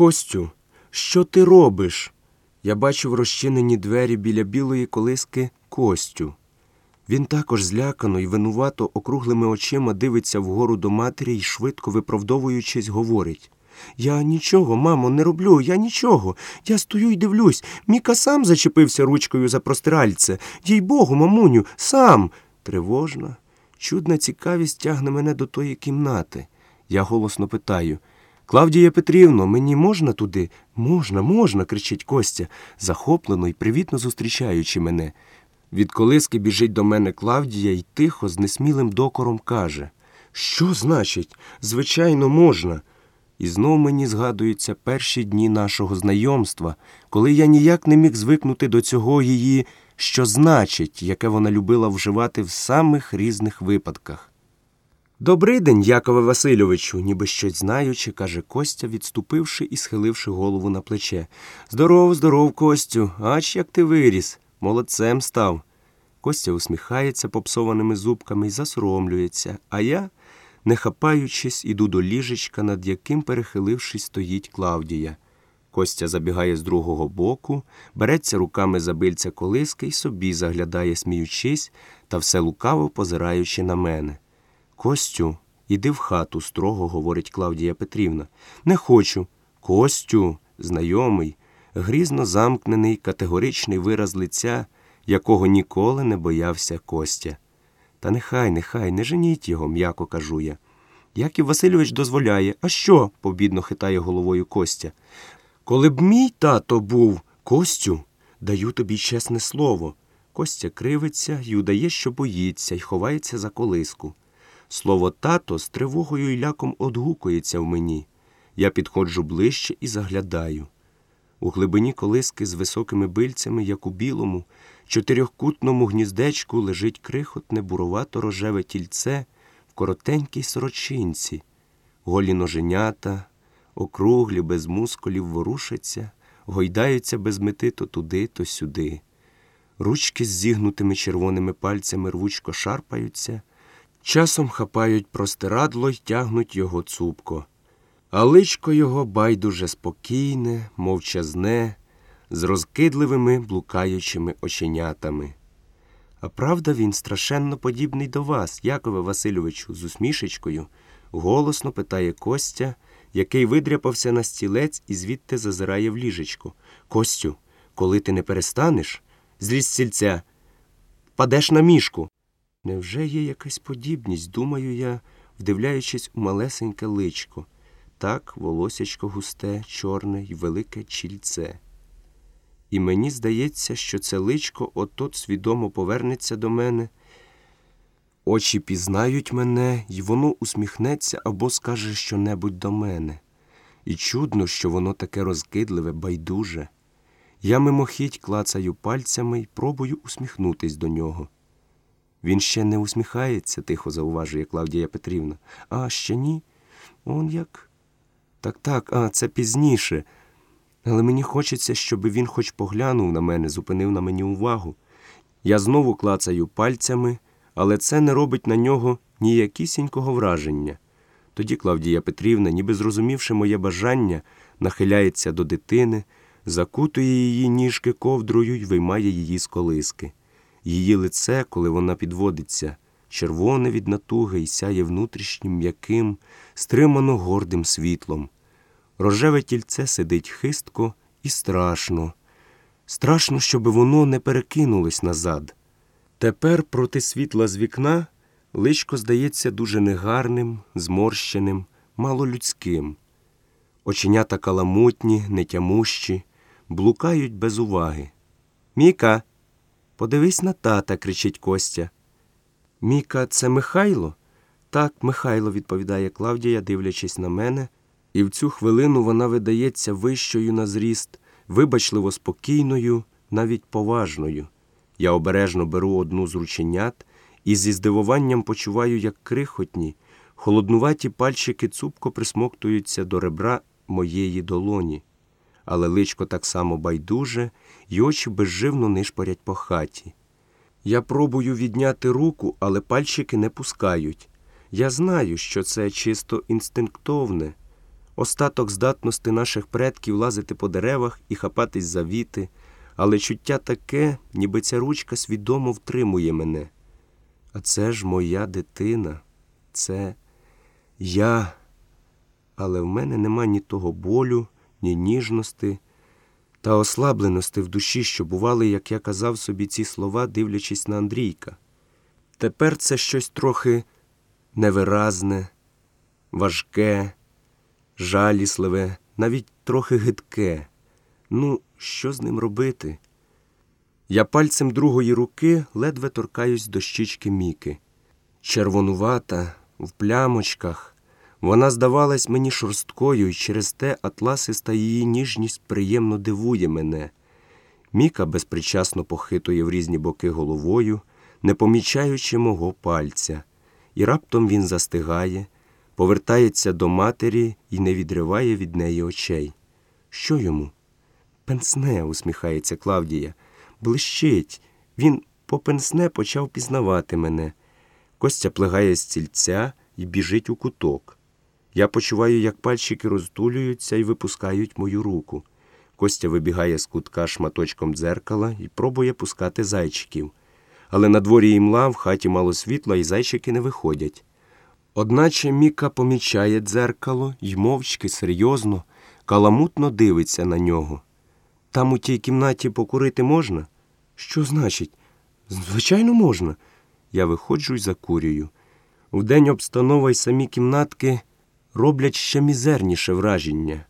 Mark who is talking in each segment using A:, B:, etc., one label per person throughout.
A: Костю, що ти робиш? Я бачу в розчинені двері біля білої колиски Костю. Він також злякано і винувато округлими очима дивиться вгору до матері і швидко виправдовуючись, говорить. Я нічого, мамо, не роблю, я нічого. Я стою і дивлюсь. Міка сам зачепився ручкою за простиральце. Їй богу, мамуню, сам. Тривожна, чудна цікавість тягне мене до тої кімнати. Я голосно питаю. Клавдія Петрівно, мені можна туди? Можна, можна, кричить Костя, захоплено і привітно зустрічаючи мене. Від колиски біжить до мене Клавдія і тихо, з несмілим докором каже Що значить? Звичайно, можна. І знов мені згадуються перші дні нашого знайомства, коли я ніяк не міг звикнути до цього її, що значить, яке вона любила вживати в самих різних випадках. Добрий день, Якове Васильовичу, ніби щось знаючи, каже Костя, відступивши і схиливши голову на плече. Здоров, здоров, Костю, ач як ти виріс, молодцем став. Костя усміхається попсованими зубками і засоромлюється, а я, не хапаючись, іду до ліжечка, над яким, перехилившись, стоїть Клавдія. Костя забігає з другого боку, береться руками за бильця колиски і собі заглядає, сміючись, та все лукаво позираючи на мене. Костю, іди в хату, строго говорить Клавдія Петрівна. Не хочу. Костю, знайомий, грізно замкнений, категоричний вираз лиця, якого ніколи не боявся Костя. Та нехай, нехай, не женіть його, м'яко кажу я. Яків Васильович дозволяє. А що? побідно хитає головою Костя. Коли б мій тато був Костю, даю тобі чесне слово. Костя кривиться й удає, що боїться, й ховається за колиску. Слово тато з тривогою і ляком одгукується в мені. Я підходжу ближче і заглядаю. У глибині колиски з високими бильцями, як у білому, чотирьохкутному гніздечку лежить крихотне буровато рожеве тільце в коротенькій сорочинці, голі ноженята, округлі, без мускулів ворушаться, гойдаються без мети то туди, то сюди. Ручки з зігнутими червоними пальцями рвучко шарпаються, часом хапають простирадло й тягнуть його цупко. А личко його байдуже спокійне, мовчазне, з розкидливими блукаючими оченятами. А правда, він страшенно подібний до вас, Якове Васильовичу, з усмішечкою, голосно питає Костя, який видряпався на стілець і звідти зазирає в ліжечко. Костю, коли ти не перестанеш, злізь з сільця, падеш на мішку. Невже є якась подібність, думаю я, вдивляючись у малесеньке личко. Так волосячко густе, чорне й велике чільце. І мені здається, що це личко отот свідомо повернеться до мене. Очі пізнають мене, і воно усміхнеться або скаже щонебудь до мене. І чудно, що воно таке розкидливе, байдуже. Я мимохідь клацаю пальцями й пробую усміхнутись до нього. Він ще не усміхається, тихо зауважує Клавдія Петрівна. А ще ні? Он як? Так, так, а це пізніше. Але мені хочеться, щоб він хоч поглянув на мене, зупинив на мені увагу. Я знову клацаю пальцями, але це не робить на нього ніякісінького враження. Тоді Клавдія Петрівна, ніби зрозумівши моє бажання, нахиляється до дитини, закутує її ніжки ковдрою й виймає її з колиски. Її лице, коли вона підводиться, червоне від натуги і сяє внутрішнім м'яким, стримано гордим світлом. Рожеве тільце сидить хистко і страшно. Страшно, щоб воно не перекинулось назад. Тепер проти світла з вікна личко здається дуже негарним, зморщеним, малолюдським. Оченята каламутні, нетямущі, блукають без уваги. Міка, подивись на тата, кричить Костя. Міка, це Михайло? Так, Михайло, відповідає Клавдія, дивлячись на мене, і в цю хвилину вона видається вищою на зріст, вибачливо спокійною, навіть поважною. Я обережно беру одну з рученят і зі здивуванням почуваю, як крихотні, холоднуваті пальчики цупко присмоктуються до ребра моєї долоні. Але личко так само байдуже, й очі безживно нишпорять по хаті. Я пробую відняти руку, але пальчики не пускають. Я знаю, що це чисто інстинктовне. остаток здатності наших предків лазити по деревах і хапатись за віти, але чуття таке, ніби ця ручка свідомо втримує мене. А це ж моя дитина, це я. Але в мене нема ні того болю, ні ніжності та ослабленості в душі, що бували, як я казав собі ці слова, дивлячись на Андрійка. Тепер це щось трохи невиразне, важке, жалісливе, навіть трохи гидке. Ну, що з ним робити? Я пальцем другої руки ледве торкаюсь до щічки Міки. Червонувата, в плямочках. Вона здавалась мені шорсткою, і через те атласиста її ніжність приємно дивує мене. Міка безпричасно похитує в різні боки головою, не помічаючи мого пальця, і раптом він застигає, повертається до матері і не відриває від неї очей. Що йому? Пенсне, усміхається Клавдія. Блищить. Він по пенсне почав пізнавати мене. Костя плегає з цільця і біжить у куток. Я почуваю, як пальчики розтулюються і випускають мою руку. Костя вибігає з кутка шматочком дзеркала і пробує пускати зайчиків. Але на дворі імла, в хаті мало світла, і зайчики не виходять. Одначе Міка помічає дзеркало і мовчки, серйозно, каламутно дивиться на нього. Там у тій кімнаті покурити можна? Що значить? Звичайно, можна. Я виходжу й закурюю. Вдень обстанова й самі кімнатки роблять ще мізерніше враження.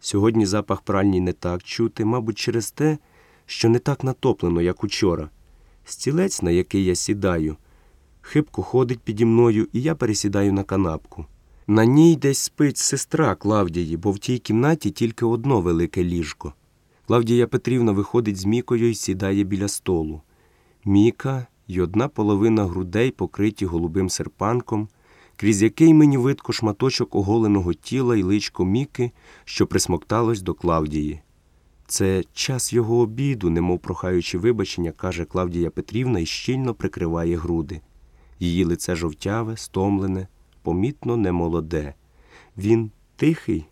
A: Сьогодні запах пральні не так чути, мабуть, через те, що не так натоплено, як учора. Стілець, на який я сідаю, хибко ходить піді мною, і я пересідаю на канапку. На ній десь спить сестра Клавдії, бо в тій кімнаті тільки одно велике ліжко. Клавдія Петрівна виходить з Мікою і сідає біля столу. Міка й одна половина грудей покриті голубим серпанком, крізь який мені видко шматочок оголеного тіла і личко Міки, що присмокталось до Клавдії. Це час його обіду, немов прохаючи вибачення, каже Клавдія Петрівна і щільно прикриває груди. Її лице жовтяве, стомлене, помітно немолоде. Він тихий,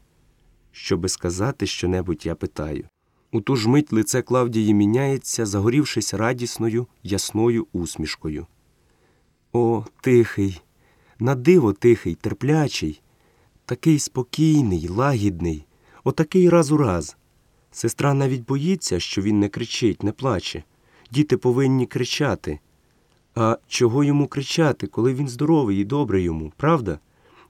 A: щоби сказати щонебудь, я питаю. У ту ж мить лице Клавдії міняється, загорівшись радісною, ясною усмішкою. О, тихий, на диво тихий, терплячий, такий спокійний, лагідний, отакий раз у раз. Сестра навіть боїться, що він не кричить, не плаче. Діти повинні кричати. А чого йому кричати, коли він здоровий і добрий йому, правда?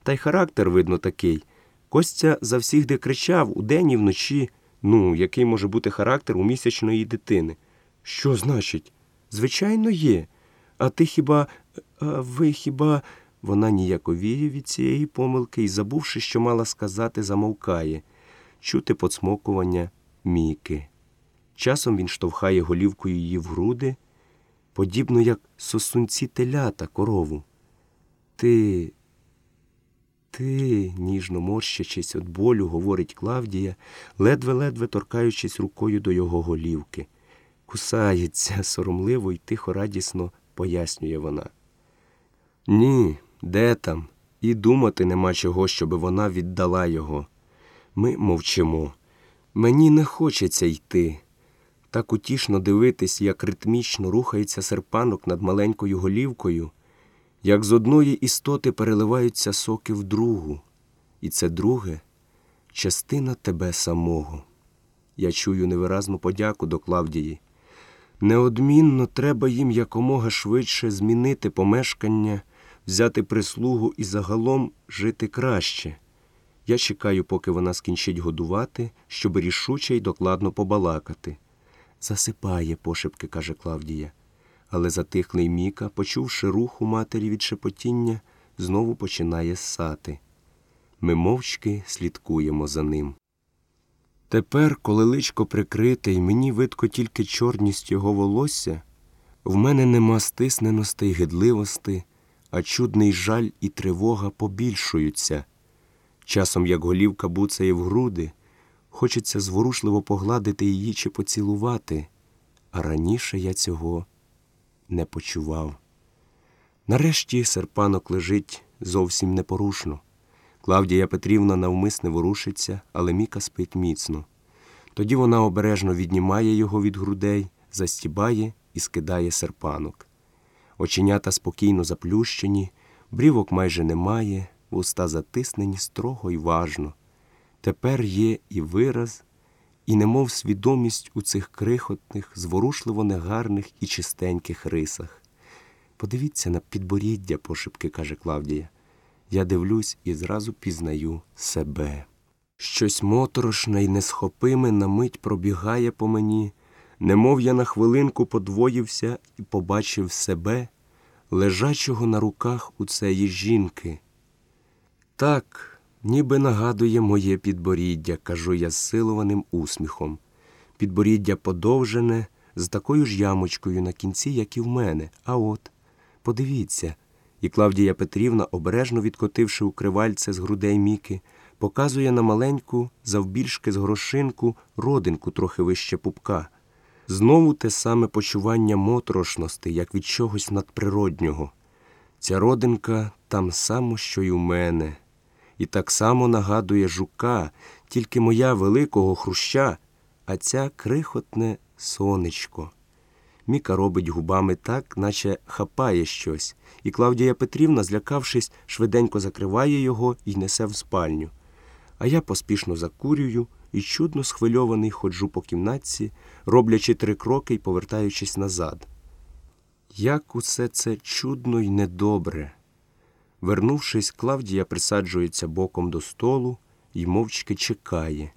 A: Та й характер, видно, такий. Костя завсігди кричав удень і вночі. Ну, який може бути характер у місячної дитини? Що значить? Звичайно, є. А ти хіба, а ви хіба. Вона ніяковіє від цієї помилки і, забувши, що мала сказати, замовкає, чути поцмокування міки. Часом він штовхає голівкою її в груди, подібно як сосунці телята корову. Ти, ти, ніжно морщачись від болю, говорить Клавдія, ледве-ледве торкаючись рукою до його голівки. Кусається соромливо і тихо радісно пояснює вона. Ні, де там? І думати нема чого, щоби вона віддала його. Ми мовчимо. Мені не хочеться йти. Так утішно дивитись, як ритмічно рухається серпанок над маленькою голівкою, як з одної істоти переливаються соки в другу, і це друге частина тебе самого. Я чую невиразну подяку до Клавдії. Неодмінно треба їм якомога швидше змінити помешкання, взяти прислугу і загалом жити краще. Я чекаю, поки вона скінчить годувати, щоб рішуче й докладно побалакати. Засипає, пошепки, каже Клавдія. Але затихлий Міка, почувши рух у матері від шепотіння, знову починає ссати. Ми мовчки слідкуємо за ним. Тепер, коли личко прикрите, і мені видко тільки чорність його волосся, в мене нема стисненості й гидливості, а чудний жаль і тривога побільшуються. Часом, як голівка буцає в груди, хочеться зворушливо погладити її чи поцілувати, а раніше я цього не почував. Нарешті серпанок лежить зовсім непорушно. Клавдія Петрівна навмисне ворушиться, але Міка спить міцно. Тоді вона обережно віднімає його від грудей, застібає і скидає серпанок. Оченята спокійно заплющені, брівок майже немає, вуста затиснені строго й важно. Тепер є і вираз, і немов свідомість у цих крихотних, зворушливо негарних і чистеньких рисах. Подивіться на підборіддя, пошепки каже Клавдія. Я дивлюсь і зразу пізнаю себе. Щось моторошне й несхопиме на мить пробігає по мені, немов я на хвилинку подвоївся і побачив себе, лежачого на руках у цієї жінки. Так, ніби нагадує моє підборіддя, кажу я з силованим усміхом. Підборіддя подовжене, з такою ж ямочкою на кінці, як і в мене. А от, подивіться. І Клавдія Петрівна, обережно відкотивши укривальце з грудей Міки, показує на маленьку, завбільшки з горошинку, родинку трохи вище пупка. Знову те саме почування моторошності, як від чогось надприроднього. Ця родинка там само, що й у мене. І так само нагадує жука, тільки моя великого хруща, а ця крихотне сонечко. Міка робить губами так, наче хапає щось, і Клавдія Петрівна, злякавшись, швиденько закриває його і несе в спальню. А я поспішно закурюю і чудно схвильований ходжу по кімнатці, роблячи три кроки і повертаючись назад. Як усе це чудно й недобре. Вернувшись, Клавдія присаджується боком до столу і мовчки чекає.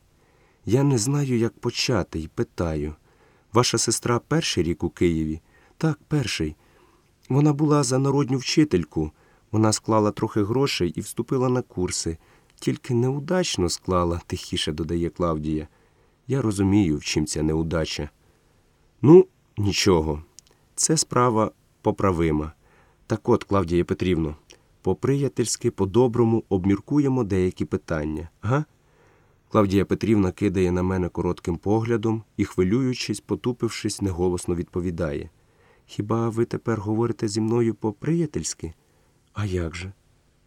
A: Я не знаю, як почати, і питаю. Ваша сестра перший рік у Києві? Так, перший. Вона була за народню вчительку. Вона склала трохи грошей і вступила на курси. Тільки неудачно склала, тихіше додає Клавдія. Я розумію, в чим ця неудача. Ну, нічого. Це справа поправима. Так от, Клавдія Петрівно, по-приятельськи, по-доброму обміркуємо деякі питання, га? Клавдія Петрівна кидає на мене коротким поглядом і, хвилюючись, потупившись, неголосно відповідає. Хіба ви тепер говорите зі мною по-приятельськи? А як же?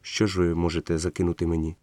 A: Що ж ви можете закинути мені?